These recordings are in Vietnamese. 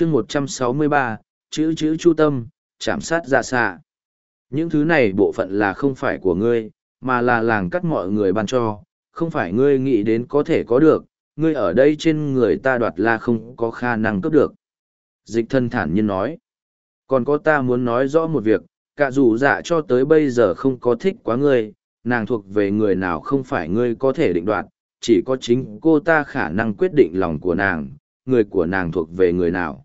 chương một trăm sáu mươi ba, chữ chữ chu tâm, chạm sát ra xạ. Những thứ này bộ phận là không phải của ngươi, mà là làng cắt mọi người ban cho. Không phải ngươi nghĩ đến có thể có được, ngươi ở đây trên người ta đoạt là không có khả năng cướp được. Dịch thân thản nhiên nói. Còn có ta muốn nói rõ một việc, cả dù dạ cho tới bây giờ không có thích quá ngươi, nàng thuộc về người nào không phải ngươi có thể định đoạt, chỉ có chính cô ta khả năng quyết định lòng của nàng, người của nàng thuộc về người nào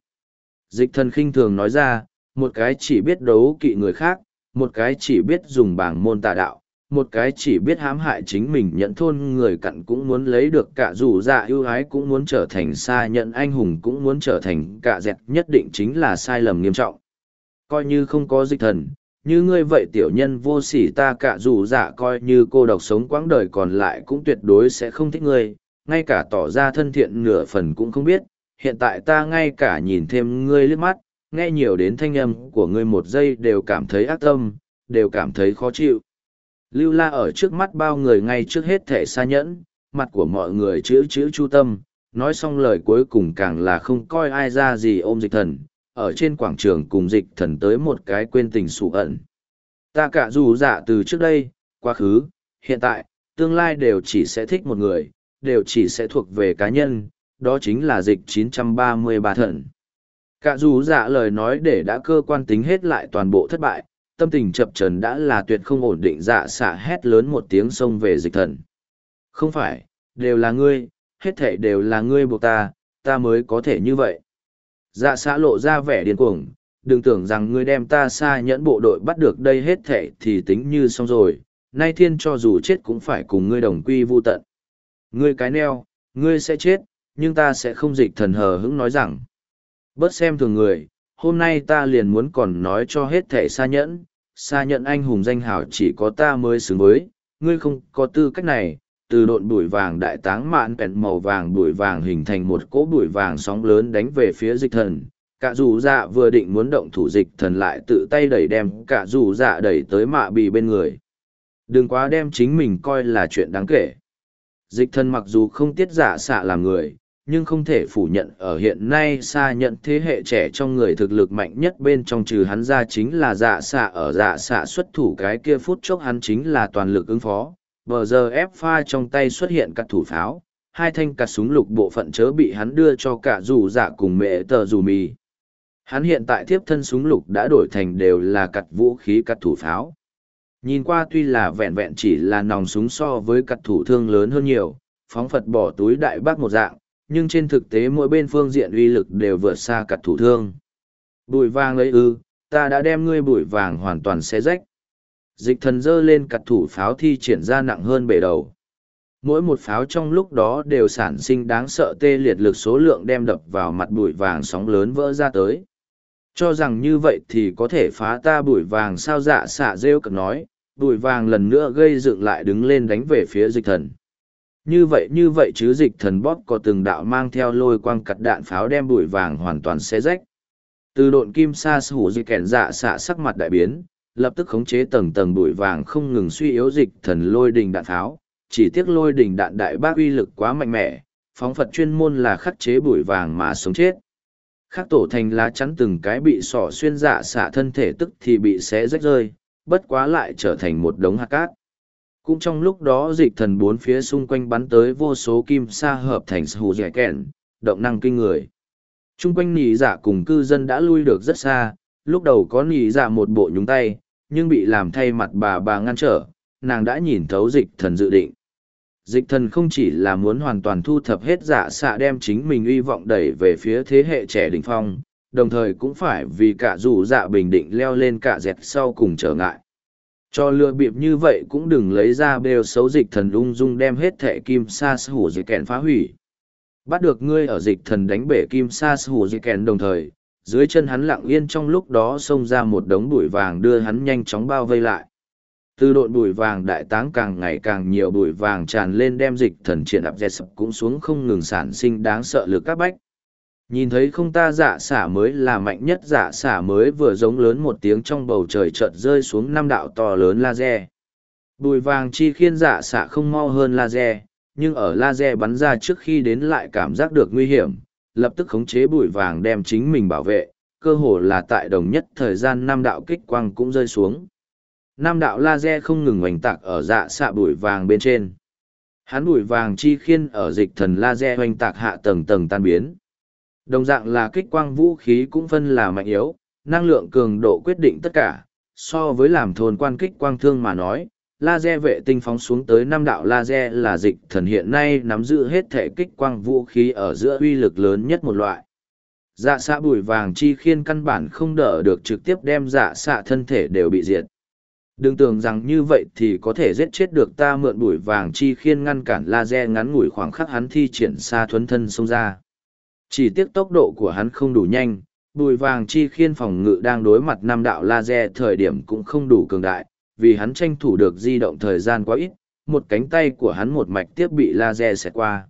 dịch thần khinh thường nói ra, một cái chỉ biết đấu kỵ người khác, một cái chỉ biết dùng bảng môn tà đạo, một cái chỉ biết hãm hại chính mình nhận thôn người cặn cũng muốn lấy được cả dù dạ ưu ái cũng muốn trở thành xa nhận anh hùng cũng muốn trở thành cả dẹt nhất định chính là sai lầm nghiêm trọng. Coi như không có dịch thần, như ngươi vậy tiểu nhân vô sỉ ta cả dù dạ coi như cô độc sống quãng đời còn lại cũng tuyệt đối sẽ không thích ngươi, ngay cả tỏ ra thân thiện nửa phần cũng không biết hiện tại ta ngay cả nhìn thêm ngươi liếc mắt nghe nhiều đến thanh âm của ngươi một giây đều cảm thấy ác tâm đều cảm thấy khó chịu lưu la ở trước mắt bao người ngay trước hết thể xa nhẫn mặt của mọi người chữ chữ chu tâm nói xong lời cuối cùng càng là không coi ai ra gì ôm dịch thần ở trên quảng trường cùng dịch thần tới một cái quên tình sụ ẩn. Ta cả dù dạ từ trước đây, quá khứ, hiện tại, tương lai đều chỉ sẽ thích một người, đều chỉ sẽ thuộc về cá nhân, đó chính là dịch 933 thần. Cả dù dạ lời nói để đã cơ quan tính hết lại toàn bộ thất bại, tâm tình chập trần đã là tuyệt không ổn định dạ xả hét lớn một tiếng xông về dịch thần. Không phải, đều là ngươi, hết thể đều là ngươi buộc ta, ta mới có thể như vậy. Dạ xã lộ ra vẻ điên cuồng, đừng tưởng rằng ngươi đem ta xa nhẫn bộ đội bắt được đây hết thể thì tính như xong rồi, nay thiên cho dù chết cũng phải cùng ngươi đồng quy vu tận. Ngươi cái neo, ngươi sẽ chết, nhưng ta sẽ không dịch thần hờ hững nói rằng. Bớt xem thường người, hôm nay ta liền muốn còn nói cho hết thể xa nhẫn, xa nhẫn anh hùng danh hào chỉ có ta mới xứng với, ngươi không có tư cách này, từ độn bụi vàng đại táng mạn bẹn màu vàng bụi vàng hình thành một cỗ bụi vàng sóng lớn đánh về phía dịch thần cả dù dạ vừa định muốn động thủ dịch thần lại tự tay đẩy đem cả dù dạ đẩy tới mạ bì bên người đừng quá đem chính mình coi là chuyện đáng kể dịch thần mặc dù không tiết giả xạ làm người nhưng không thể phủ nhận ở hiện nay xa nhận thế hệ trẻ trong người thực lực mạnh nhất bên trong trừ hắn ra chính là dạ xạ ở dạ xạ xuất thủ cái kia phút chốc hắn chính là toàn lực ứng phó. Vờ giờ ép pha trong tay xuất hiện các thủ pháo, hai thanh cặt súng lục bộ phận chớ bị hắn đưa cho cả dù dạ cùng mẹ tờ dù mì. Hắn hiện tại thiếp thân súng lục đã đổi thành đều là cặt vũ khí cặt thủ pháo. Nhìn qua tuy là vẹn vẹn chỉ là nòng súng so với cặt thủ thương lớn hơn nhiều, phóng phật bỏ túi đại bác một dạng nhưng trên thực tế mỗi bên phương diện uy lực đều vượt xa cặt thủ thương bụi vàng ấy ư ta đã đem ngươi bụi vàng hoàn toàn xé rách Dịch thần dơ lên cặt thủ pháo thi triển ra nặng hơn bể đầu. Mỗi một pháo trong lúc đó đều sản sinh đáng sợ tê liệt lực số lượng đem đập vào mặt bụi vàng sóng lớn vỡ ra tới. Cho rằng như vậy thì có thể phá ta bụi vàng sao dạ xạ rêu cực nói, bụi vàng lần nữa gây dựng lại đứng lên đánh về phía dịch thần. Như vậy như vậy chứ dịch thần bóp có từng đạo mang theo lôi quang cặt đạn pháo đem bụi vàng hoàn toàn xé rách. Từ độn kim sa sủ di kẹn dạ xạ sắc mặt đại biến, lập tức khống chế tầng tầng bụi vàng không ngừng suy yếu dịch thần lôi đình đạn pháo. chỉ tiếc lôi đình đạn đại bác uy lực quá mạnh mẽ, phóng Phật chuyên môn là khắc chế bụi vàng mà sống chết. Khắc tổ thành lá chắn từng cái bị sỏ xuyên dạ xạ thân thể tức thì bị xé rách rơi, bất quá lại trở thành một đống hạt cát. Cũng trong lúc đó dịch thần bốn phía xung quanh bắn tới vô số kim sa hợp thành hù dẻ kẹn, động năng kinh người. chung quanh nỉ giả dạ cùng cư dân đã lui được rất xa, lúc đầu có nỉ giả dạ một bộ nhúng tay, nhưng bị làm thay mặt bà bà ngăn trở, nàng đã nhìn thấu dịch thần dự định. Dịch thần không chỉ là muốn hoàn toàn thu thập hết giả xạ đem chính mình uy vọng đẩy về phía thế hệ trẻ đỉnh phong, đồng thời cũng phải vì cả dù dạ bình định leo lên cả dẹp sau cùng trở ngại. Cho lừa bịp như vậy cũng đừng lấy ra bêu xấu dịch thần ung dung đem hết thẻ kim sa hủ dịch kèn phá hủy. Bắt được ngươi ở dịch thần đánh bể kim sa hủ dịch kèn đồng thời, dưới chân hắn lặng yên trong lúc đó xông ra một đống bụi vàng đưa hắn nhanh chóng bao vây lại. Từ độn bụi vàng đại táng càng ngày càng nhiều bụi vàng tràn lên đem dịch thần triển ạp dẹt sập cũng xuống không ngừng sản sinh đáng sợ lực các bách. Nhìn thấy không ta dạ xả mới là mạnh nhất dạ xả mới vừa giống lớn một tiếng trong bầu trời chợt rơi xuống năm đạo to lớn laser. Bùi vàng chi khiên dạ xả không mau hơn laser, nhưng ở laser bắn ra trước khi đến lại cảm giác được nguy hiểm, lập tức khống chế bụi vàng đem chính mình bảo vệ, cơ hồ là tại đồng nhất thời gian năm đạo kích quang cũng rơi xuống. Năm đạo laser không ngừng oanh tạc ở dạ xạ bụi vàng bên trên. Hắn bụi vàng chi khiên ở dịch thần laser oanh tạc hạ tầng tầng tan biến. Đồng dạng là kích quang vũ khí cũng phân là mạnh yếu, năng lượng cường độ quyết định tất cả, so với làm thôn quan kích quang thương mà nói, laser vệ tinh phóng xuống tới năm đạo laser là dịch thần hiện nay nắm giữ hết thể kích quang vũ khí ở giữa uy lực lớn nhất một loại. Dạ xạ bùi vàng chi khiên căn bản không đỡ được trực tiếp đem dạ xạ thân thể đều bị diệt. Đừng tưởng rằng như vậy thì có thể giết chết được ta mượn bùi vàng chi khiên ngăn cản laser ngắn ngủi khoảng khắc hắn thi triển xa thuấn thân xông ra. Chỉ tiếc tốc độ của hắn không đủ nhanh, bùi vàng chi khiên phòng ngự đang đối mặt năm đạo laser thời điểm cũng không đủ cường đại, vì hắn tranh thủ được di động thời gian quá ít, một cánh tay của hắn một mạch tiếp bị laser xẹt qua.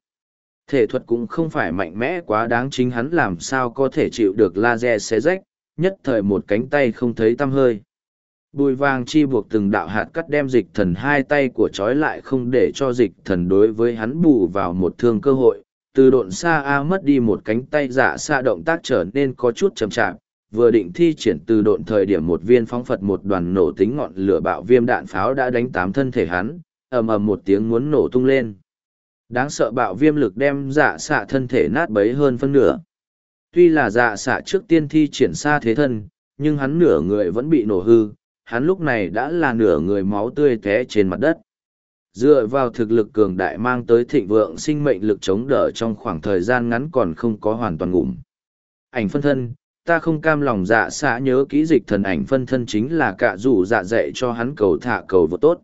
Thể thuật cũng không phải mạnh mẽ quá đáng chính hắn làm sao có thể chịu được laser xé rách, nhất thời một cánh tay không thấy tăm hơi. Bùi vàng chi buộc từng đạo hạt cắt đem dịch thần hai tay của trói lại không để cho dịch thần đối với hắn bù vào một thương cơ hội. Từ độn xa A mất đi một cánh tay giả, xa động tác trở nên có chút chậm chạp, vừa định thi triển từ độn thời điểm một viên phóng phật một đoàn nổ tính ngọn lửa bạo viêm đạn pháo đã đánh tám thân thể hắn, ầm ầm một tiếng muốn nổ tung lên. Đáng sợ bạo viêm lực đem dạ xạ thân thể nát bấy hơn phân nửa. Tuy là dạ xạ trước tiên thi triển xa thế thân, nhưng hắn nửa người vẫn bị nổ hư, hắn lúc này đã là nửa người máu tươi té trên mặt đất. Dựa vào thực lực cường đại mang tới thịnh vượng sinh mệnh lực chống đỡ trong khoảng thời gian ngắn còn không có hoàn toàn ngủm. Ảnh phân thân, ta không cam lòng dạ xã nhớ kỹ dịch thần ảnh phân thân chính là cả dù dạ dạy cho hắn cầu thả cầu vô tốt.